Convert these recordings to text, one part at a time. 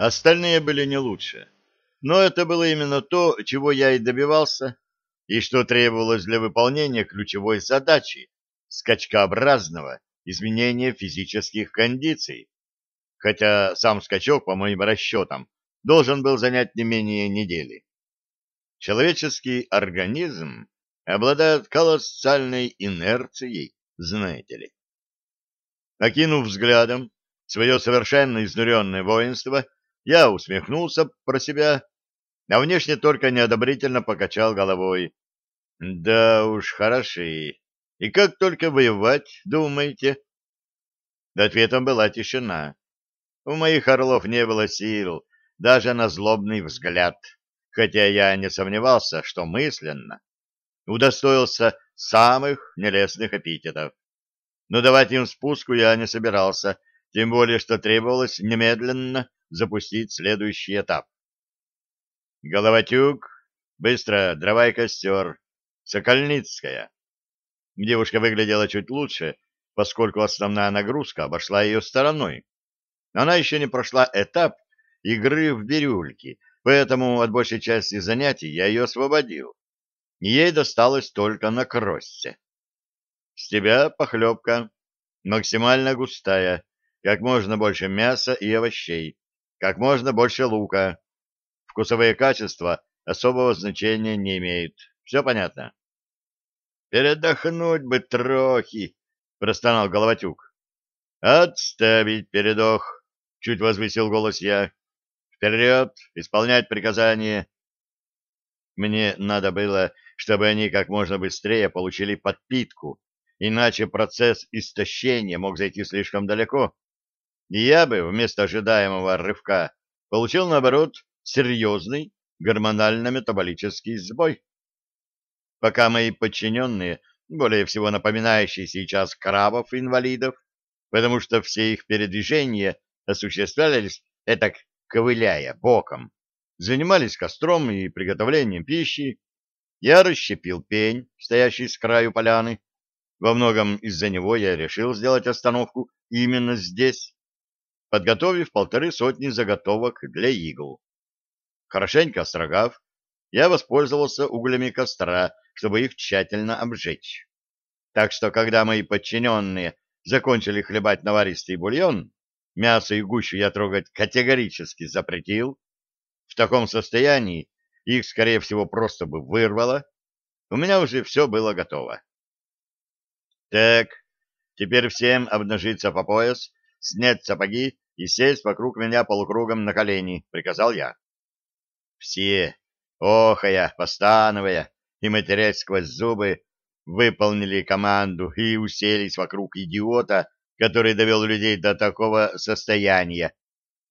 Остальные были не лучше. Но это было именно то, чего я и добивался, и что требовалось для выполнения ключевой задачи — скачкообразного изменения физических кондиций. Хотя сам скачок, по моим расчетам, должен был занять не менее недели. Человеческий организм обладает колоссальной инерцией, знаете ли. Окинув взглядом свое совершенно изнуренное воинство, я усмехнулся про себя, а внешне только неодобрительно покачал головой. Да уж, хороши. И как только воевать, думаете? Ответом была тишина. У моих орлов не было сил даже на злобный взгляд, хотя я не сомневался, что мысленно удостоился самых нелестных эпитетов. Но давать им спуску я не собирался, тем более, что требовалось немедленно запустить следующий этап. Головатюк, быстро, дрова и костер, Сокольницкая. Девушка выглядела чуть лучше, поскольку основная нагрузка обошла ее стороной. Она еще не прошла этап игры в бирюльки, поэтому от большей части занятий я ее освободил. Ей досталось только на кроссе. С тебя похлебка, максимально густая, как можно больше мяса и овощей, как можно больше лука. Вкусовые качества особого значения не имеют. Все понятно? Передохнуть бы трохи, простонал Головатюк. Отставить передох, чуть возвысил голос я. Вперед, исполнять приказание. Мне надо было, чтобы они как можно быстрее получили подпитку, иначе процесс истощения мог зайти слишком далеко. И я бы вместо ожидаемого рывка получил, наоборот, серьезный гормонально-метаболический сбой пока мои подчиненные, более всего напоминающие сейчас крабов-инвалидов, потому что все их передвижения осуществлялись этак ковыляя боком, занимались костром и приготовлением пищи, я расщепил пень, стоящий с краю поляны. Во многом из-за него я решил сделать остановку именно здесь, подготовив полторы сотни заготовок для игл. Хорошенько острогав, я воспользовался углями костра, чтобы их тщательно обжечь. Так что, когда мои подчиненные закончили хлебать наваристый бульон, мясо и гущу я трогать категорически запретил. В таком состоянии их, скорее всего, просто бы вырвало. У меня уже все было готово. Так, теперь всем обнажиться по пояс, снять сапоги и сесть вокруг меня полукругом на колени, приказал я. Все, охая, постановая и матерясь сквозь зубы, выполнили команду и уселись вокруг идиота, который довел людей до такого состояния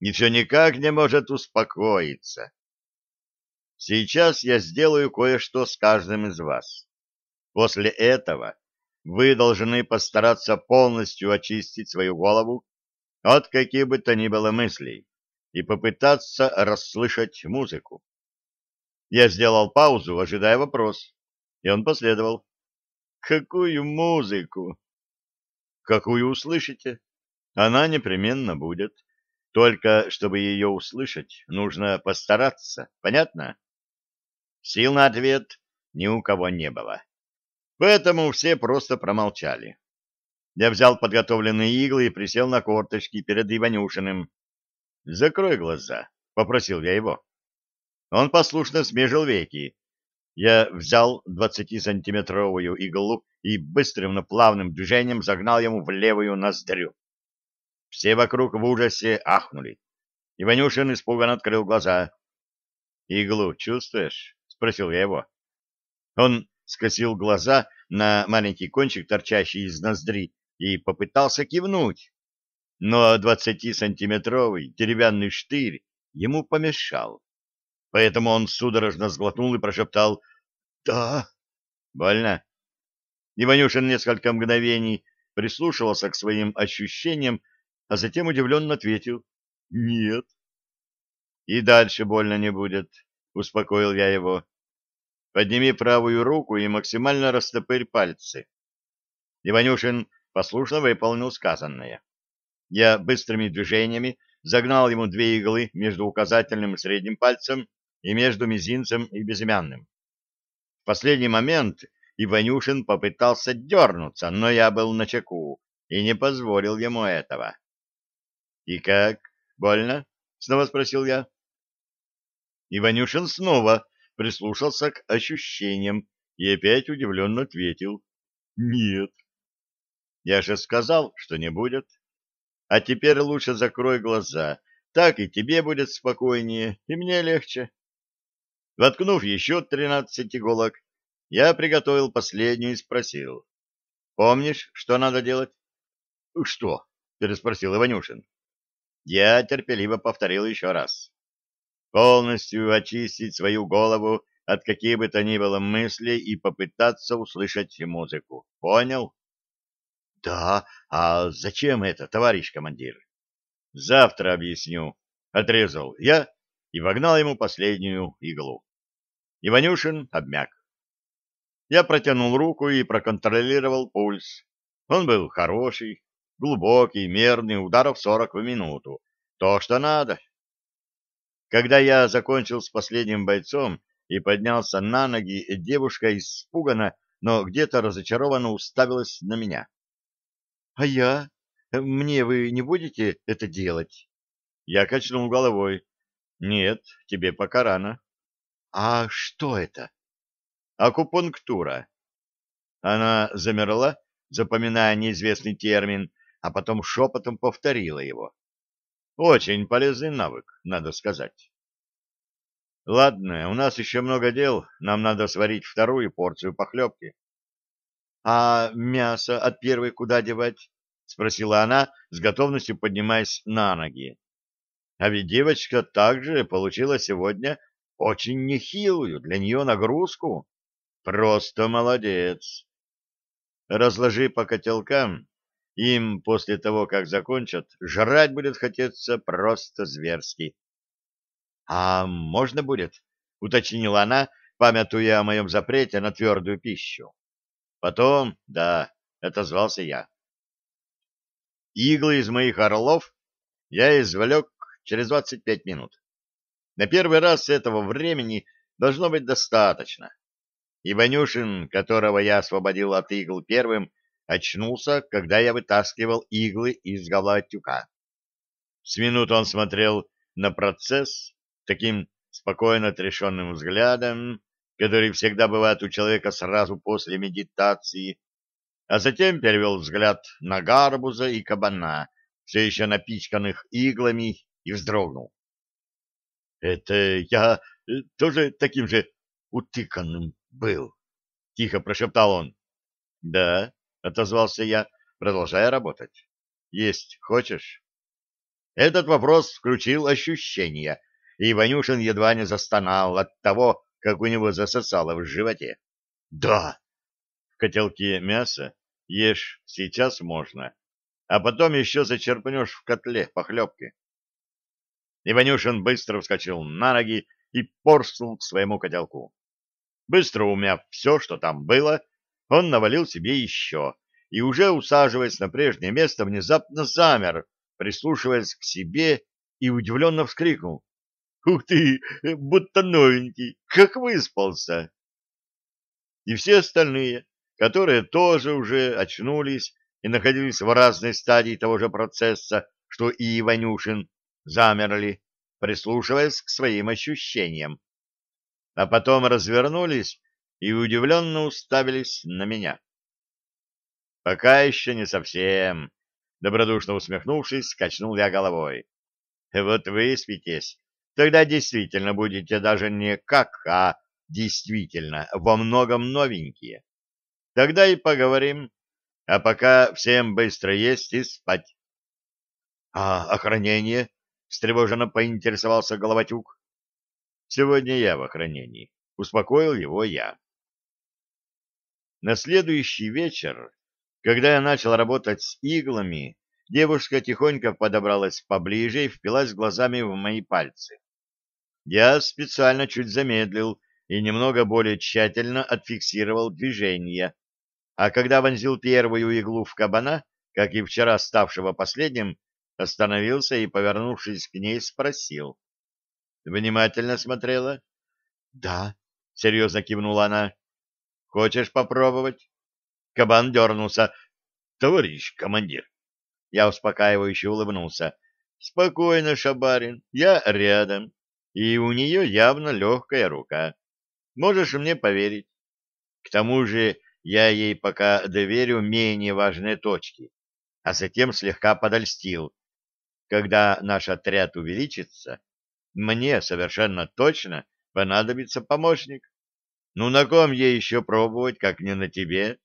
и все никак не может успокоиться. Сейчас я сделаю кое-что с каждым из вас. После этого вы должны постараться полностью очистить свою голову от каких бы то ни было мыслей и попытаться расслышать музыку. Я сделал паузу, ожидая вопрос, и он последовал. «Какую музыку?» «Какую услышите? Она непременно будет. Только, чтобы ее услышать, нужно постараться. Понятно?» Сил на ответ ни у кого не было. Поэтому все просто промолчали. Я взял подготовленные иглы и присел на корточки перед Иванюшиным. «Закрой глаза», — попросил я его. Он послушно смежил веки. Я взял двадцатисантиметровую иглу и быстрым, но плавным движением загнал ему в левую ноздрю. Все вокруг в ужасе ахнули. Иванюшин испуганно открыл глаза. — Иглу чувствуешь? — спросил я его. Он скосил глаза на маленький кончик, торчащий из ноздри, и попытался кивнуть. Но двадцатисантиметровый деревянный штырь ему помешал. Поэтому он судорожно сглотнул и прошептал «Да». «Больно?» Иванюшин несколько мгновений прислушивался к своим ощущениям, а затем удивленно ответил «Нет». «И дальше больно не будет», — успокоил я его. «Подними правую руку и максимально растопырь пальцы». Иванюшин послушно выполнил сказанное. Я быстрыми движениями загнал ему две иглы между указательным и средним пальцем и между мизинцем и безымянным. В последний момент Иванюшин попытался дернуться, но я был на чеку и не позволил ему этого. — И как? Больно? — снова спросил я. Иванюшин снова прислушался к ощущениям и опять удивленно ответил. — Нет. Я же сказал, что не будет. А теперь лучше закрой глаза. Так и тебе будет спокойнее, и мне легче. Воткнув еще тринадцать иголок, я приготовил последнюю и спросил. «Помнишь, что надо делать?» «Что?» — переспросил Иванюшин. Я терпеливо повторил еще раз. «Полностью очистить свою голову от каких бы то ни было мыслей и попытаться услышать музыку. Понял?» «Да, а зачем это, товарищ командир?» «Завтра объясню», — отрезал я и вогнал ему последнюю иглу. Иванюшин обмяк. Я протянул руку и проконтролировал пульс. Он был хороший, глубокий, мерный, ударов сорок в минуту. То, что надо. Когда я закончил с последним бойцом и поднялся на ноги, девушка испуганно, но где-то разочарованно уставилась на меня. — А я? Мне вы не будете это делать? Я качнул головой. — Нет, тебе пока рано. А что это? Акупунктура. Она замерла, запоминая неизвестный термин, а потом шепотом повторила его. Очень полезный навык, надо сказать. Ладно, у нас еще много дел, нам надо сварить вторую порцию похлебки. — А мясо от первой куда девать? — спросила она, с готовностью поднимаясь на ноги. А ведь девочка также получила сегодня очень нехилую для нее нагрузку. Просто молодец. Разложи по котелкам, им после того, как закончат, жрать будет хотеться просто зверски. — А можно будет? — уточнила она, памятуя о моем запрете на твердую пищу. — Потом, да, — отозвался я. Иглы из моих орлов я извлек через двадцать пять минут. На первый раз этого времени должно быть достаточно. Иванюшин, которого я освободил от игл первым, очнулся, когда я вытаскивал иглы из галатюка. С минуту он смотрел на процесс таким спокойно отрешенным взглядом, который всегда бывает у человека сразу после медитации, а затем перевел взгляд на гарбуза и кабана, все еще напичканных иглами, и вздрогнул. — Это я э, тоже таким же утыканным был? — тихо прошептал он. — Да, — отозвался я, продолжая работать. — Есть хочешь? Этот вопрос включил ощущения, и Иванюшин едва не застонал от того, как у него засосало в животе. — Да! В котелке мясо ешь сейчас можно, а потом еще зачерпнешь в котле похлебки. Иванюшин быстро вскочил на ноги и порснул к своему котелку. Быстро умяв все, что там было, он навалил себе еще и, уже усаживаясь на прежнее место, внезапно замер, прислушиваясь к себе и удивленно вскрикнул. «Ух ты, будто новенький! Как выспался!» И все остальные, которые тоже уже очнулись и находились в разной стадии того же процесса, что и Иванюшин, замерли, прислушиваясь к своим ощущениям, а потом развернулись и удивленно уставились на меня. «Пока еще не совсем», — добродушно усмехнувшись, качнул я головой. «Вот вы спитесь, тогда действительно будете даже не как, а действительно во многом новенькие. Тогда и поговорим, а пока всем быстро есть и спать». «А охранение?» — встревоженно поинтересовался Головатюк. «Сегодня я в охранении», — успокоил его я. На следующий вечер, когда я начал работать с иглами, девушка тихонько подобралась поближе и впилась глазами в мои пальцы. Я специально чуть замедлил и немного более тщательно отфиксировал движение, а когда вонзил первую иглу в кабана, как и вчера ставшего последним, остановился и, повернувшись к ней, спросил. Внимательно смотрела? Да, серьезно кивнула она. Хочешь попробовать? Кабан дернулся. Товарищ командир. Я успокаивающе улыбнулся. Спокойно, Шабарин, я рядом, и у нее явно легкая рука. Можешь мне поверить. К тому же я ей пока доверю менее важные точки, а затем слегка подольстил. Когда наш отряд увеличится, мне совершенно точно понадобится помощник. Ну, на ком ей еще пробовать, как не на тебе?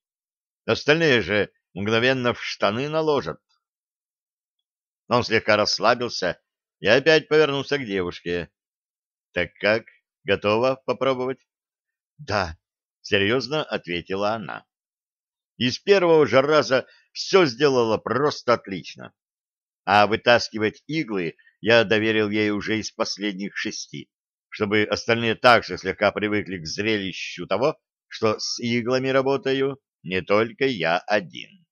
Остальные же мгновенно в штаны наложат. Он слегка расслабился и опять повернулся к девушке. — Так как, готова попробовать? — Да, — серьезно ответила она. И с первого же раза все сделала просто отлично. А вытаскивать иглы я доверил ей уже из последних шести, чтобы остальные также слегка привыкли к зрелищу того, что с иглами работаю не только я один.